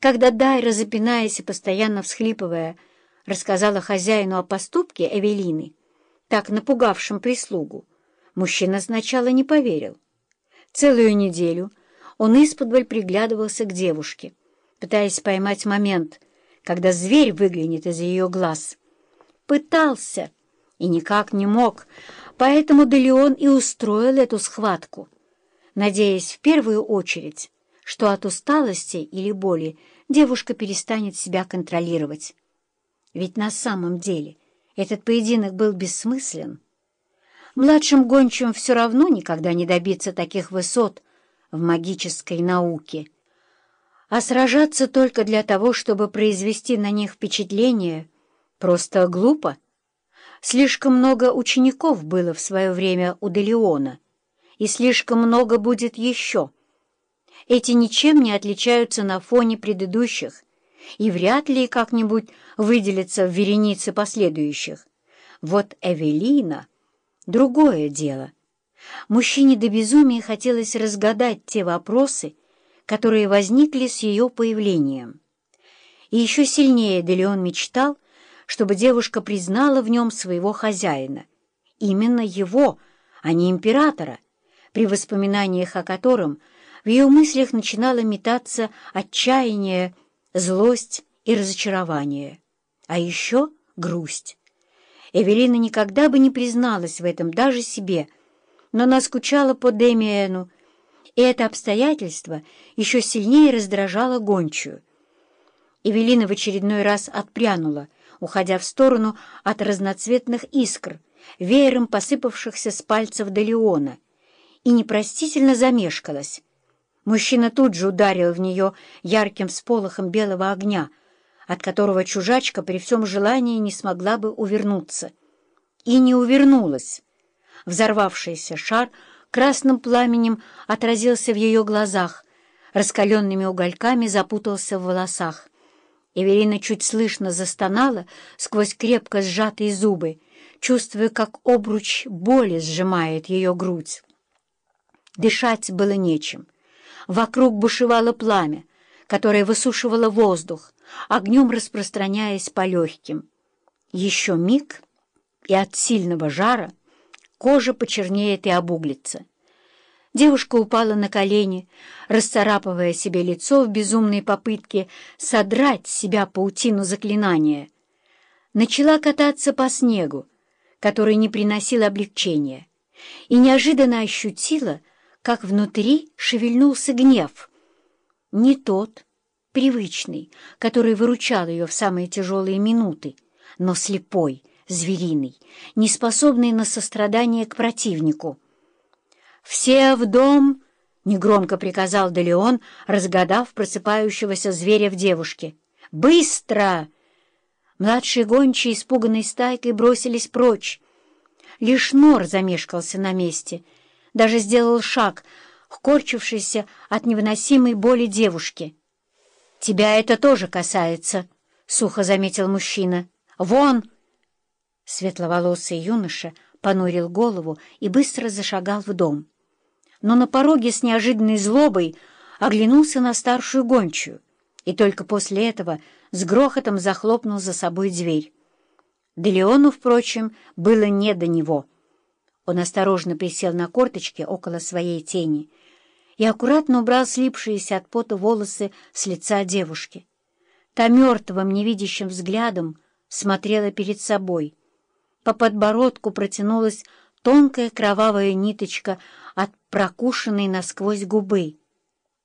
Когда Дайра, запинаясь и постоянно всхлипывая, рассказала хозяину о поступке Эвелины, так напугавшем прислугу, мужчина сначала не поверил. Целую неделю он исподволь приглядывался к девушке, пытаясь поймать момент, когда зверь выглянет из ее глаз. Пытался и никак не мог, поэтому Делеон и устроил эту схватку, надеясь в первую очередь, что от усталости или боли девушка перестанет себя контролировать. Ведь на самом деле этот поединок был бессмыслен. Младшим гончим все равно никогда не добиться таких высот в магической науке. А сражаться только для того, чтобы произвести на них впечатление, просто глупо. Слишком много учеников было в свое время у Делеона, и слишком много будет еще. Эти ничем не отличаются на фоне предыдущих и вряд ли как-нибудь выделятся в веренице последующих. Вот Эвелина — другое дело. Мужчине до безумия хотелось разгадать те вопросы, которые возникли с ее появлением. И еще сильнее Делеон мечтал, чтобы девушка признала в нем своего хозяина. Именно его, а не императора, при воспоминаниях о котором в ее мыслях начинало метаться отчаяние, злость и разочарование, а еще грусть. Эвелина никогда бы не призналась в этом даже себе, но она скучала по Демиэну, и это обстоятельство еще сильнее раздражало гончую. Эвелина в очередной раз отпрянула, уходя в сторону от разноцветных искр, веером посыпавшихся с пальцев Делеона, и непростительно замешкалась. Мужчина тут же ударил в нее ярким сполохом белого огня, от которого чужачка при всем желании не смогла бы увернуться. И не увернулась. Взорвавшийся шар красным пламенем отразился в ее глазах, раскаленными угольками запутался в волосах. Эвелина чуть слышно застонала сквозь крепко сжатые зубы, чувствуя, как обруч боли сжимает ее грудь. Дышать было нечем. Вокруг бушевало пламя, которое высушивало воздух, огнем распространяясь по легким. Еще миг, и от сильного жара кожа почернеет и обуглится. Девушка упала на колени, расцарапывая себе лицо в безумной попытке содрать с себя паутину заклинания. Начала кататься по снегу, который не приносил облегчения, и неожиданно ощутила, как внутри шевельнулся гнев. Не тот, привычный, который выручал ее в самые тяжелые минуты, но слепой, звериный, неспособный на сострадание к противнику. «Все в дом!» — негромко приказал Делеон, разгадав просыпающегося зверя в девушке. «Быстро!» Младшие гончие, испуганной стайкой, бросились прочь. Лишь Нор замешкался на месте, даже сделал шаг, корчившийся от невыносимой боли девушки. «Тебя это тоже касается», — сухо заметил мужчина. «Вон!» Светловолосый юноша понурил голову и быстро зашагал в дом но на пороге с неожиданной злобой оглянулся на старшую гончую и только после этого с грохотом захлопнул за собой дверь. Делеону, впрочем, было не до него. Он осторожно присел на корточки около своей тени и аккуратно убрал слипшиеся от пота волосы с лица девушки. Та мертвым, невидящим взглядом смотрела перед собой. По подбородку протянулась тонкая кровавая ниточка от прокушенной насквозь губы.